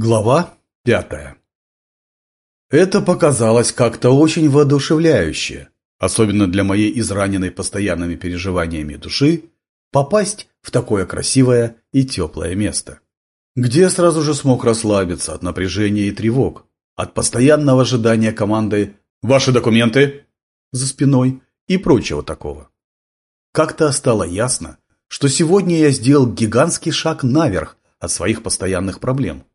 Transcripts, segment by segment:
Глава пятая Это показалось как-то очень воодушевляюще, особенно для моей израненной постоянными переживаниями души, попасть в такое красивое и теплое место, где сразу же смог расслабиться от напряжения и тревог, от постоянного ожидания команды «Ваши документы!» за спиной и прочего такого. Как-то стало ясно, что сегодня я сделал гигантский шаг наверх от своих постоянных проблем –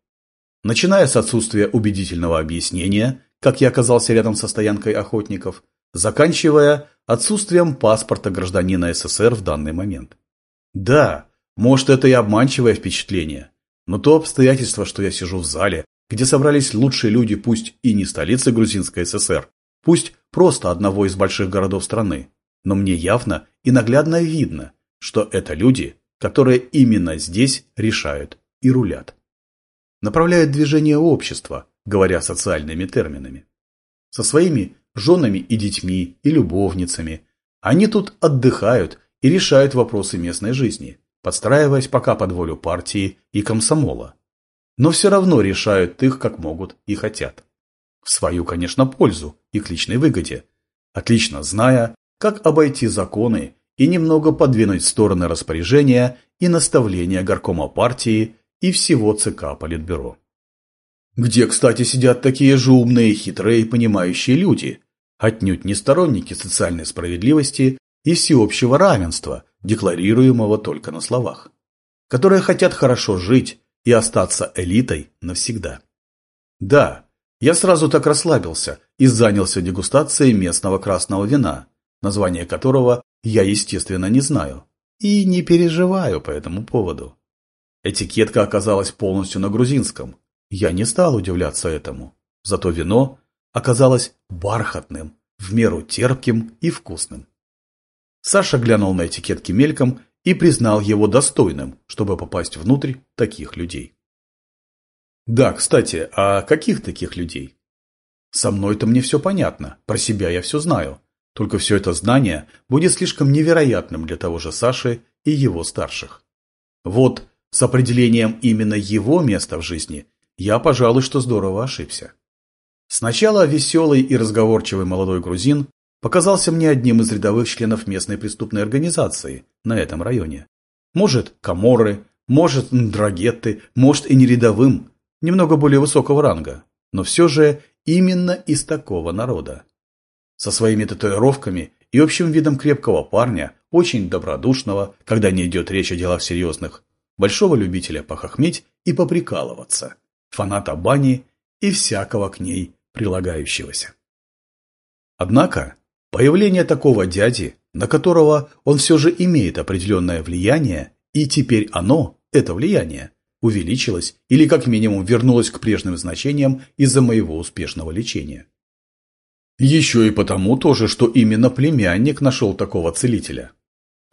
начиная с отсутствия убедительного объяснения, как я оказался рядом со стоянкой охотников, заканчивая отсутствием паспорта гражданина СССР в данный момент. Да, может это и обманчивое впечатление, но то обстоятельство, что я сижу в зале, где собрались лучшие люди пусть и не столицы Грузинской ССР, пусть просто одного из больших городов страны, но мне явно и наглядно видно, что это люди, которые именно здесь решают и рулят направляет движение общества, говоря социальными терминами. Со своими женами и детьми, и любовницами. Они тут отдыхают и решают вопросы местной жизни, подстраиваясь пока под волю партии и комсомола. Но все равно решают их как могут и хотят. В свою, конечно, пользу и к личной выгоде, отлично зная, как обойти законы и немного подвинуть стороны распоряжения и наставления горкома партии и всего ЦК Политбюро. Где, кстати, сидят такие же умные, хитрые и понимающие люди, отнюдь не сторонники социальной справедливости и всеобщего равенства, декларируемого только на словах, которые хотят хорошо жить и остаться элитой навсегда. Да, я сразу так расслабился и занялся дегустацией местного красного вина, название которого я, естественно, не знаю, и не переживаю по этому поводу. Этикетка оказалась полностью на грузинском. Я не стал удивляться этому. Зато вино оказалось бархатным, в меру терпким и вкусным. Саша глянул на этикетки мельком и признал его достойным, чтобы попасть внутрь таких людей. Да, кстати, а каких таких людей? Со мной-то мне все понятно, про себя я все знаю. Только все это знание будет слишком невероятным для того же Саши и его старших. Вот с определением именно его места в жизни я, пожалуй, что здорово ошибся. Сначала веселый и разговорчивый молодой грузин показался мне одним из рядовых членов местной преступной организации на этом районе. Может, Каморры, может, Драгетты, может и не рядовым, немного более высокого ранга, но все же именно из такого народа. Со своими татуировками и общим видом крепкого парня, очень добродушного, когда не идет речь о делах серьезных, большого любителя похохметь и поприкалываться, фаната бани и всякого к ней прилагающегося. Однако, появление такого дяди, на которого он все же имеет определенное влияние, и теперь оно, это влияние, увеличилось или как минимум вернулось к прежним значениям из-за моего успешного лечения. Еще и потому тоже, что именно племянник нашел такого целителя.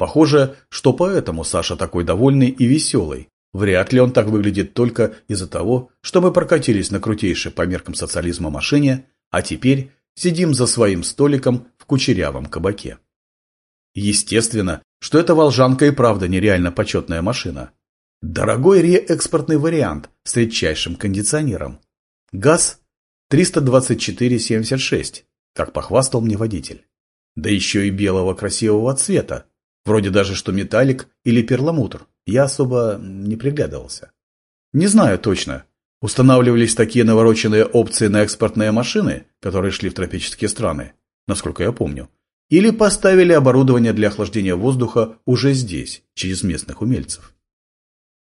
Похоже, что поэтому Саша такой довольный и веселый. Вряд ли он так выглядит только из-за того, что мы прокатились на крутейшей по меркам социализма машине, а теперь сидим за своим столиком в кучерявом кабаке. Естественно, что эта волжанка и правда нереально почетная машина. Дорогой реэкспортный вариант с редчайшим кондиционером. ГАЗ 32476, как похвастал мне водитель. Да еще и белого красивого цвета, Вроде даже что металлик или перламутр. Я особо не приглядывался. Не знаю точно. Устанавливались такие навороченные опции на экспортные машины, которые шли в тропические страны, насколько я помню. Или поставили оборудование для охлаждения воздуха уже здесь, через местных умельцев.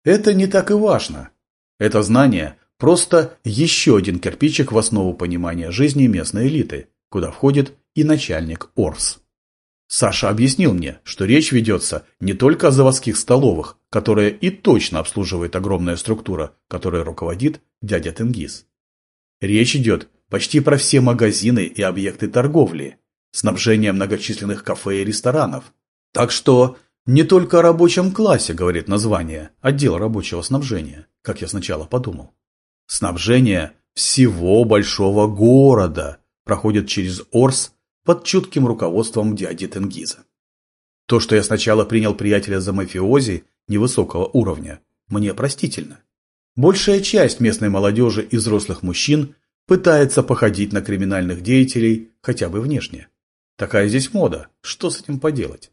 Это не так и важно. Это знание – просто еще один кирпичик в основу понимания жизни местной элиты, куда входит и начальник ОРС. Саша объяснил мне, что речь ведется не только о заводских столовых, которые и точно обслуживает огромная структура, которой руководит дядя Тенгиз. Речь идет почти про все магазины и объекты торговли, снабжение многочисленных кафе и ресторанов. Так что не только о рабочем классе, говорит название, отдел рабочего снабжения, как я сначала подумал. Снабжение всего большого города проходит через Орс под чутким руководством дяди Тенгиза. То, что я сначала принял приятеля за мафиози невысокого уровня, мне простительно. Большая часть местной молодежи и взрослых мужчин пытается походить на криминальных деятелей хотя бы внешне. Такая здесь мода, что с этим поделать?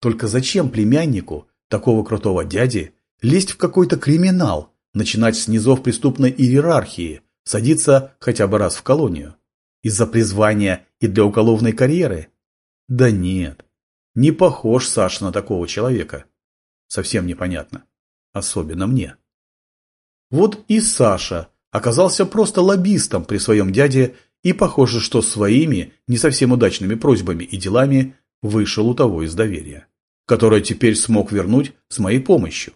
Только зачем племяннику такого крутого дяди лезть в какой-то криминал, начинать с низов преступной иерархии, садиться хотя бы раз в колонию? Из-за призвания и для уголовной карьеры? Да нет, не похож Саша на такого человека. Совсем непонятно. Особенно мне. Вот и Саша оказался просто лоббистом при своем дяде и похоже, что своими не совсем удачными просьбами и делами вышел у того из доверия, которое теперь смог вернуть с моей помощью.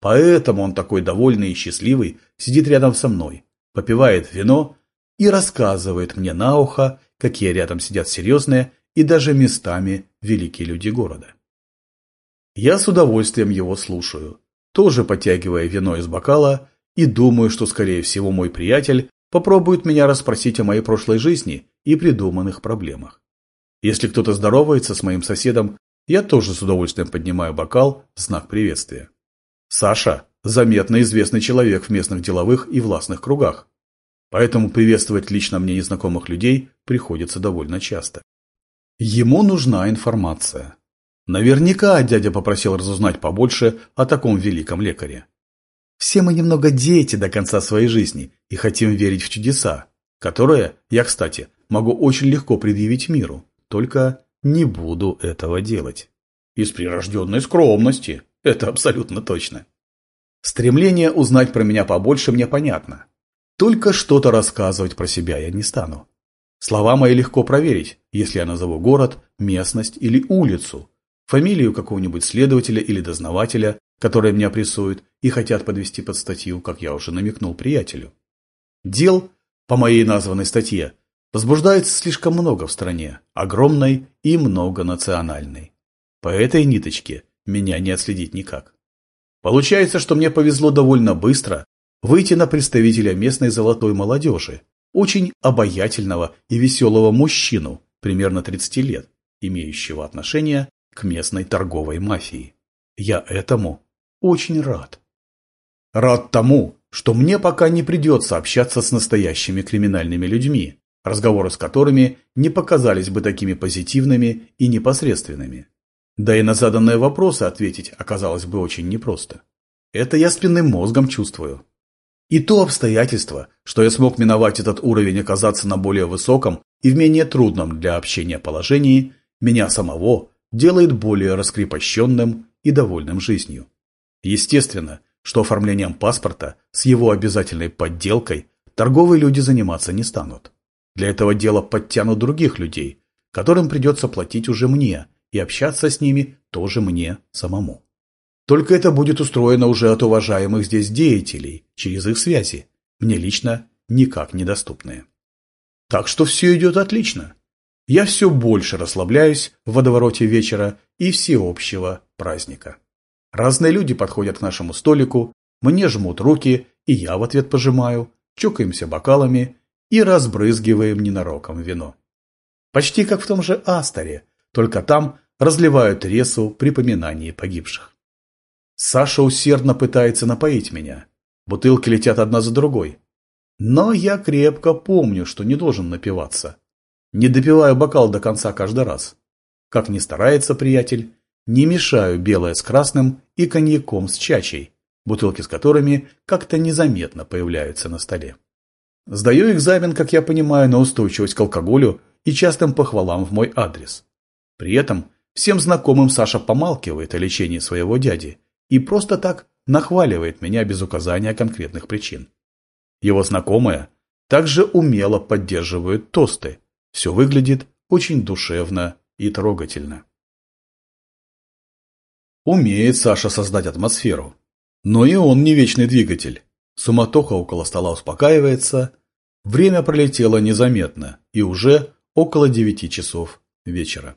Поэтому он такой довольный и счастливый сидит рядом со мной, попивает вино и рассказывает мне на ухо, какие рядом сидят серьезные и даже местами великие люди города. Я с удовольствием его слушаю, тоже подтягивая вино из бокала и думаю, что, скорее всего, мой приятель попробует меня расспросить о моей прошлой жизни и придуманных проблемах. Если кто-то здоровается с моим соседом, я тоже с удовольствием поднимаю бокал в знак приветствия. Саша – заметно известный человек в местных деловых и властных кругах, поэтому приветствовать лично мне незнакомых людей приходится довольно часто. Ему нужна информация. Наверняка дядя попросил разузнать побольше о таком великом лекаре. Все мы немного дети до конца своей жизни и хотим верить в чудеса, которые, я, кстати, могу очень легко предъявить миру, только не буду этого делать. Из прирожденной скромности, это абсолютно точно. Стремление узнать про меня побольше мне понятно. Только что-то рассказывать про себя я не стану. Слова мои легко проверить, если я назову город, местность или улицу, фамилию какого-нибудь следователя или дознавателя, которые меня прессуют и хотят подвести под статью, как я уже намекнул приятелю. Дел, по моей названной статье, возбуждается слишком много в стране, огромной и многонациональной. По этой ниточке меня не отследить никак. Получается, что мне повезло довольно быстро выйти на представителя местной золотой молодежи, очень обаятельного и веселого мужчину, примерно 30 лет, имеющего отношение к местной торговой мафии. Я этому очень рад. Рад тому, что мне пока не придется общаться с настоящими криминальными людьми, разговоры с которыми не показались бы такими позитивными и непосредственными. Да и на заданные вопросы ответить оказалось бы очень непросто. Это я спинным мозгом чувствую. И то обстоятельство, что я смог миновать этот уровень оказаться на более высоком и в менее трудном для общения положении, меня самого делает более раскрепощенным и довольным жизнью. Естественно, что оформлением паспорта с его обязательной подделкой торговые люди заниматься не станут. Для этого дела подтянут других людей, которым придется платить уже мне, и общаться с ними тоже мне самому. Только это будет устроено уже от уважаемых здесь деятелей, через их связи, мне лично никак недоступные. Так что все идет отлично. Я все больше расслабляюсь в водовороте вечера и всеобщего праздника. Разные люди подходят к нашему столику, мне жмут руки, и я в ответ пожимаю, чокаемся бокалами и разбрызгиваем ненароком вино. Почти как в том же Асторе, только там разливают ресу при поминании погибших. Саша усердно пытается напоить меня. Бутылки летят одна за другой. Но я крепко помню, что не должен напиваться. Не допиваю бокал до конца каждый раз. Как ни старается приятель, не мешаю белое с красным и коньяком с чачей, бутылки с которыми как-то незаметно появляются на столе. Сдаю экзамен, как я понимаю, на устойчивость к алкоголю и частым похвалам в мой адрес. При этом всем знакомым Саша помалкивает о лечении своего дяди и просто так нахваливает меня без указания конкретных причин. Его знакомые также умело поддерживают тосты. Все выглядит очень душевно и трогательно. Умеет Саша создать атмосферу. Но и он не вечный двигатель. Суматоха около стола успокаивается. Время пролетело незаметно, и уже около девяти часов вечера.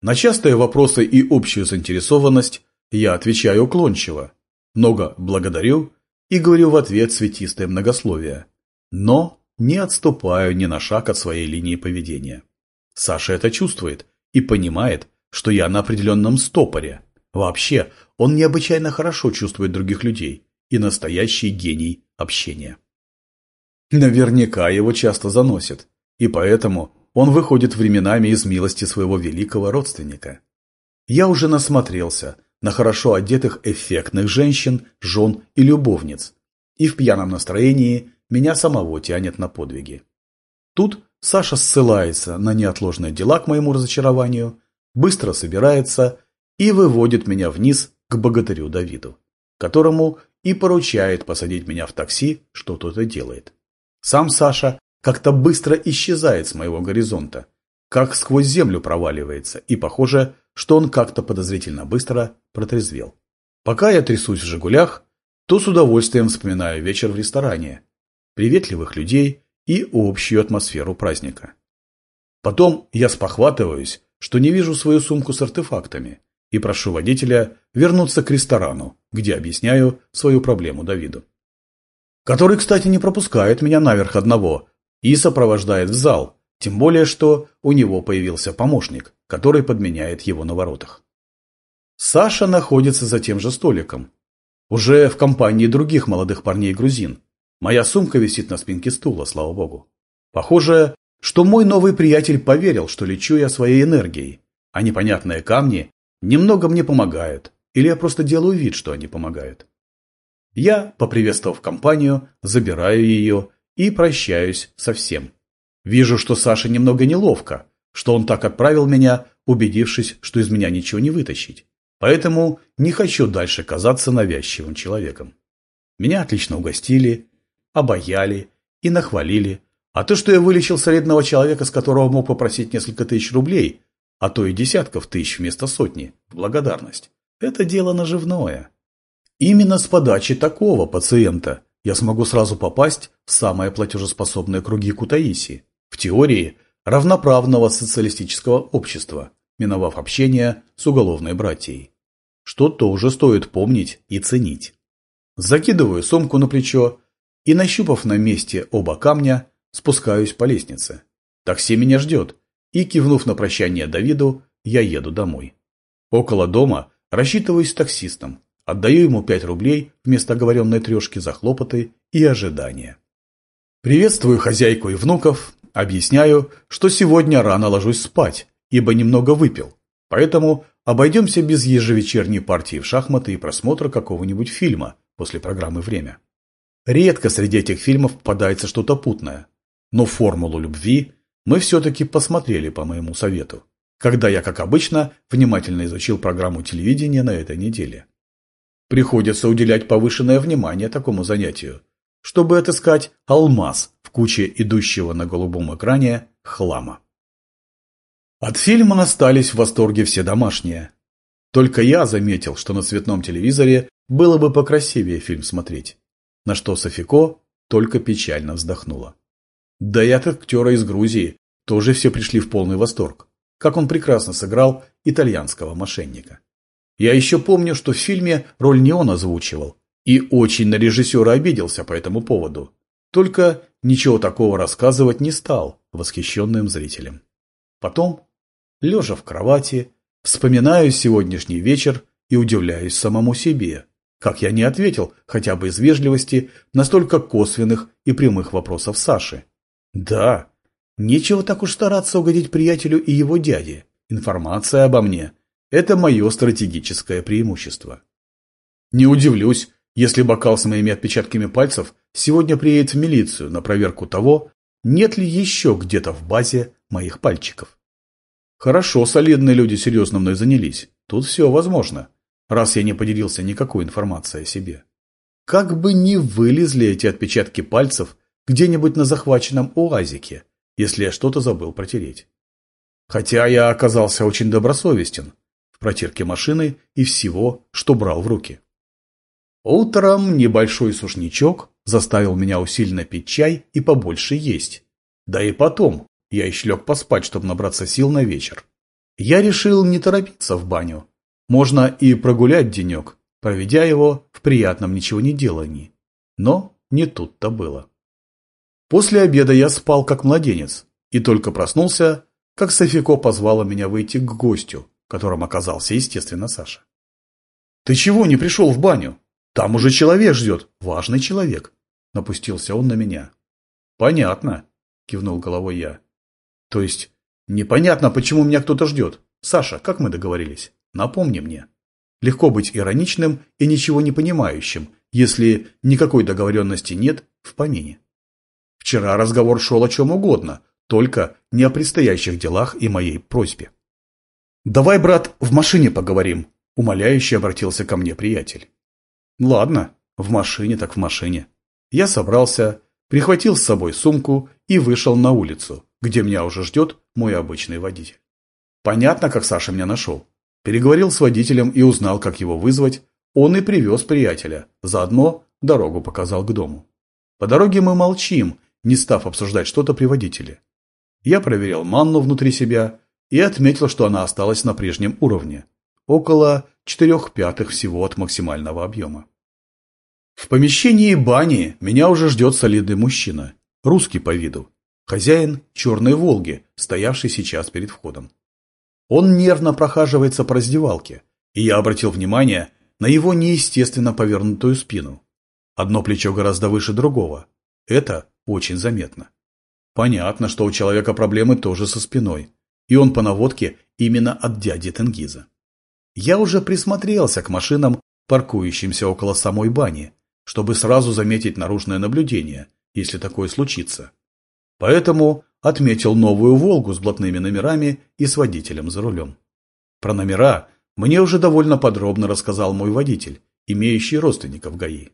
На частые вопросы и общую заинтересованность я отвечаю уклончиво. Много благодарю и говорю в ответ цветистое многословие. Но не отступаю ни на шаг от своей линии поведения. Саша это чувствует и понимает, что я на определенном стопоре – Вообще, он необычайно хорошо чувствует других людей и настоящий гений общения. Наверняка его часто заносит, и поэтому он выходит временами из милости своего великого родственника. Я уже насмотрелся на хорошо одетых эффектных женщин, жен и любовниц, и в пьяном настроении меня самого тянет на подвиги. Тут Саша ссылается на неотложные дела к моему разочарованию, быстро собирается и выводит меня вниз к богатырю Давиду, которому и поручает посадить меня в такси, что тот и делает. Сам Саша как-то быстро исчезает с моего горизонта, как сквозь землю проваливается, и похоже, что он как-то подозрительно быстро протрезвел. Пока я трясусь в «Жигулях», то с удовольствием вспоминаю вечер в ресторане, приветливых людей и общую атмосферу праздника. Потом я спохватываюсь, что не вижу свою сумку с артефактами, и прошу водителя вернуться к ресторану, где объясняю свою проблему Давиду. Который, кстати, не пропускает меня наверх одного и сопровождает в зал, тем более, что у него появился помощник, который подменяет его на воротах. Саша находится за тем же столиком, уже в компании других молодых парней-грузин. Моя сумка висит на спинке стула, слава богу. Похоже, что мой новый приятель поверил, что лечу я своей энергией, а непонятные камни немного мне помогают, или я просто делаю вид, что они помогают. Я, поприветствовав компанию, забираю ее и прощаюсь со всем. Вижу, что Саше немного неловко, что он так отправил меня, убедившись, что из меня ничего не вытащить. Поэтому не хочу дальше казаться навязчивым человеком. Меня отлично угостили, обаяли и нахвалили, а то, что я вылечил солидного человека, с которого мог попросить несколько тысяч рублей, а то и десятков тысяч вместо сотни, благодарность, это дело наживное. Именно с подачи такого пациента я смогу сразу попасть в самые платежеспособные круги Кутаиси, в теории равноправного социалистического общества, миновав общение с уголовной братьей. Что тоже стоит помнить и ценить. Закидываю сумку на плечо и, нащупав на месте оба камня, спускаюсь по лестнице. Такси меня ждет, и, кивнув на прощание Давиду, я еду домой. Около дома рассчитываюсь с таксистом, отдаю ему 5 рублей вместо оговоренной трешки за хлопоты и ожидания. Приветствую хозяйку и внуков, объясняю, что сегодня рано ложусь спать, ибо немного выпил, поэтому обойдемся без ежевечерней партии в шахматы и просмотра какого-нибудь фильма после программы «Время». Редко среди этих фильмов попадается что-то путное, но формулу любви мы все-таки посмотрели по моему совету, когда я, как обычно, внимательно изучил программу телевидения на этой неделе. Приходится уделять повышенное внимание такому занятию, чтобы отыскать алмаз куче идущего на голубом экране хлама. От фильма остались в восторге все домашние. Только я заметил, что на цветном телевизоре было бы покрасивее фильм смотреть, на что Софико только печально вздохнула. Да и от актера из Грузии тоже все пришли в полный восторг, как он прекрасно сыграл итальянского мошенника. Я еще помню, что в фильме роль не он озвучивал, и очень на режиссера обиделся по этому поводу. Только ничего такого рассказывать не стал восхищенным зрителям. Потом, лежа в кровати, вспоминаю сегодняшний вечер и удивляюсь самому себе, как я не ответил, хотя бы из вежливости, на столько косвенных и прямых вопросов Саши. Да, нечего так уж стараться угодить приятелю и его дяде. Информация обо мне – это мое стратегическое преимущество. Не удивлюсь, если бокал с моими отпечатками пальцев сегодня приедет в милицию на проверку того, нет ли еще где-то в базе моих пальчиков. Хорошо, солидные люди серьезно мной занялись. Тут все возможно, раз я не поделился никакой информацией о себе. Как бы ни вылезли эти отпечатки пальцев где-нибудь на захваченном уазике, если я что-то забыл протереть. Хотя я оказался очень добросовестен в протирке машины и всего, что брал в руки. Утром небольшой сушничок заставил меня усиленно пить чай и побольше есть. Да и потом я еще лег поспать, чтобы набраться сил на вечер. Я решил не торопиться в баню. Можно и прогулять денек, проведя его в приятном ничего не делании. Но не тут-то было. После обеда я спал как младенец и только проснулся, как Софико позвала меня выйти к гостю, которым оказался, естественно, Саша. «Ты чего не пришел в баню? Там уже человек ждет, важный человек. Напустился он на меня. Понятно, кивнул головой я. То есть, непонятно, почему меня кто-то ждет. Саша, как мы договорились? Напомни мне. Легко быть ироничным и ничего не понимающим, если никакой договоренности нет в помине. Вчера разговор шел о чем угодно, только не о предстоящих делах и моей просьбе. «Давай, брат, в машине поговорим», – умоляюще обратился ко мне приятель. «Ладно, в машине так в машине». Я собрался, прихватил с собой сумку и вышел на улицу, где меня уже ждет мой обычный водитель. Понятно, как Саша меня нашел. Переговорил с водителем и узнал, как его вызвать. Он и привез приятеля. Заодно дорогу показал к дому. По дороге мы молчим, не став обсуждать что-то при водителе. Я проверил манну внутри себя и отметил, что она осталась на прежнем уровне. Около четырех пятых всего от максимального объема. В помещении бани меня уже ждет солидный мужчина, русский по виду, хозяин черной «Волги», стоявший сейчас перед входом. Он нервно прохаживается по раздевалке, и я обратил внимание на его неестественно повернутую спину. Одно плечо гораздо выше другого. Это очень заметно. Понятно, что у человека проблемы тоже со спиной, и он по наводке именно от дяди Тенгиза. Я уже присмотрелся к машинам, паркующимся около самой бани, чтобы сразу заметить наружное наблюдение, если такое случится. Поэтому отметил новую «Волгу» с блатными номерами и с водителем за рулем. Про номера мне уже довольно подробно рассказал мой водитель, имеющий родственников ГАИ.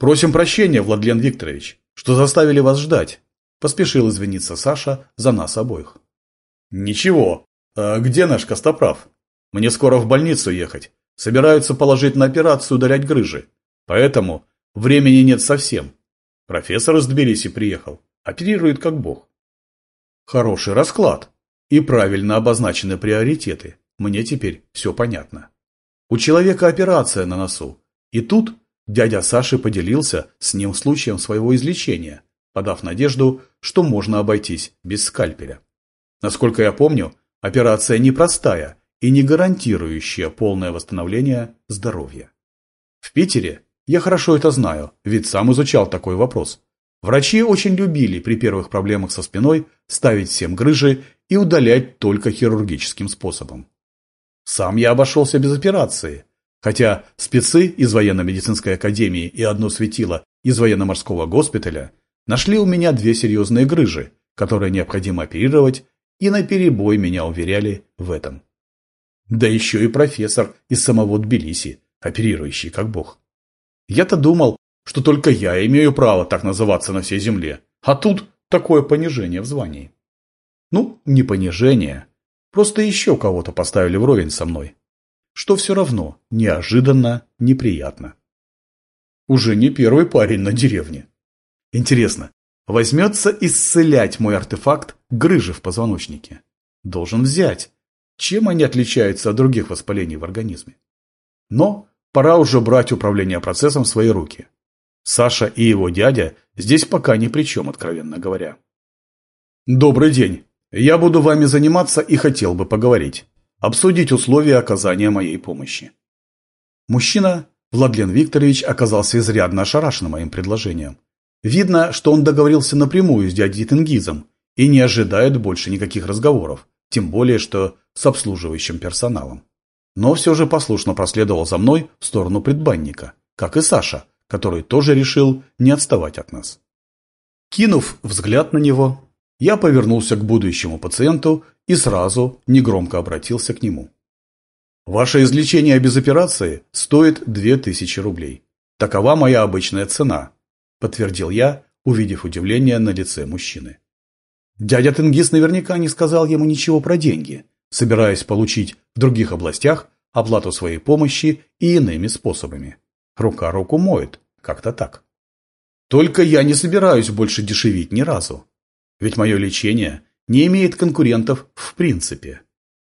«Просим прощения, Владлен Викторович, что заставили вас ждать», – поспешил извиниться Саша за нас обоих. «Ничего. А где наш Костоправ? Мне скоро в больницу ехать. Собираются положить на операцию удалять грыжи. Поэтому времени нет совсем. Профессор из Тбилиси приехал. Оперирует как бог. Хороший расклад и правильно обозначены приоритеты. Мне теперь все понятно. У человека операция на носу. И тут дядя Саши поделился с ним случаем своего излечения, подав надежду, что можно обойтись без скальпеля. Насколько я помню, операция непростая и не гарантирующая полное восстановление здоровья. В Питере я хорошо это знаю, ведь сам изучал такой вопрос. Врачи очень любили при первых проблемах со спиной ставить всем грыжи и удалять только хирургическим способом. Сам я обошелся без операции, хотя спецы из военно-медицинской академии и одно светило из военно-морского госпиталя нашли у меня две серьезные грыжи, которые необходимо оперировать, и наперебой меня уверяли в этом. Да еще и профессор из самого Тбилиси, оперирующий как бог. Я-то думал, что только я имею право так называться на всей земле, а тут такое понижение в звании. Ну, не понижение, просто еще кого-то поставили вровень со мной, что все равно неожиданно неприятно. Уже не первый парень на деревне. Интересно, возьмется исцелять мой артефакт грыжи в позвоночнике? Должен взять. Чем они отличаются от других воспалений в организме? Но пора уже брать управление процессом в свои руки. Саша и его дядя здесь пока ни при чем, откровенно говоря. «Добрый день. Я буду вами заниматься и хотел бы поговорить. Обсудить условия оказания моей помощи». Мужчина, Владлен Викторович, оказался изрядно ошарашен моим предложением. Видно, что он договорился напрямую с дядей Тенгизом и не ожидает больше никаких разговоров, тем более, что с обслуживающим персоналом. Но все же послушно проследовал за мной в сторону предбанника, как и Саша, который тоже решил не отставать от нас. Кинув взгляд на него, я повернулся к будущему пациенту и сразу негромко обратился к нему. Ваше излечение без операции стоит 2000 рублей. Такова моя обычная цена, подтвердил я, увидев удивление на лице мужчины. Дядя Тенгиз наверняка не сказал ему ничего про деньги, собираясь получить в других областях оплату своей помощи и иными способами. Рука руку моет, как-то так. Только я не собираюсь больше дешевить ни разу. Ведь мое лечение не имеет конкурентов в принципе.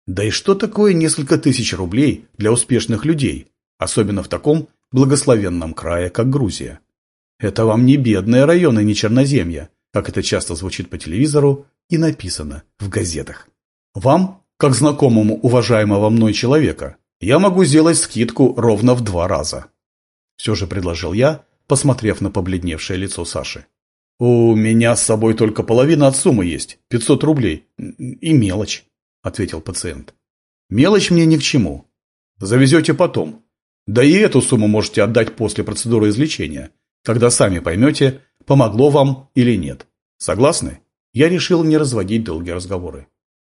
Да и что такое несколько тысяч рублей для успешных людей, особенно в таком благословенном крае, как Грузия? Это вам не бедные районы, не черноземья, как это часто звучит по телевизору и написано в газетах. Вам, как знакомому уважаемого мной человека, я могу сделать скидку ровно в два раза. Все же предложил я, посмотрев на побледневшее лицо Саши. «У меня с собой только половина от суммы есть, 500 рублей. И мелочь», – ответил пациент. «Мелочь мне ни к чему. Завезете потом. Да и эту сумму можете отдать после процедуры излечения, когда сами поймете, помогло вам или нет. Согласны?» Я решил не разводить долгие разговоры.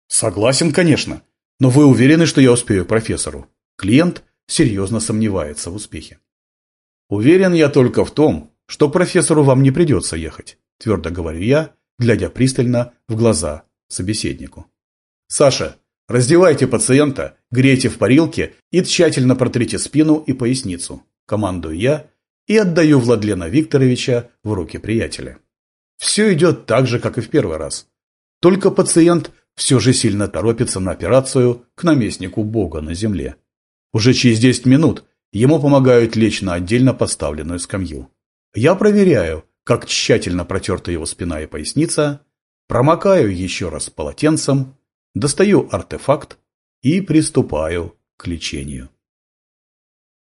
«Согласен, конечно. Но вы уверены, что я успею к профессору?» Клиент серьезно сомневается в успехе. «Уверен я только в том, что профессору вам не придется ехать, твердо говорю я, глядя пристально в глаза собеседнику. Саша, раздевайте пациента, грейте в парилке и тщательно протрите спину и поясницу, командую я и отдаю Владлена Викторовича в руки приятеля. Все идет так же, как и в первый раз. Только пациент все же сильно торопится на операцию к наместнику Бога на земле. Уже через 10 минут ему помогают лечь на отдельно поставленную скамью. Я проверяю, как тщательно протерта его спина и поясница, промокаю еще раз полотенцем, достаю артефакт и приступаю к лечению.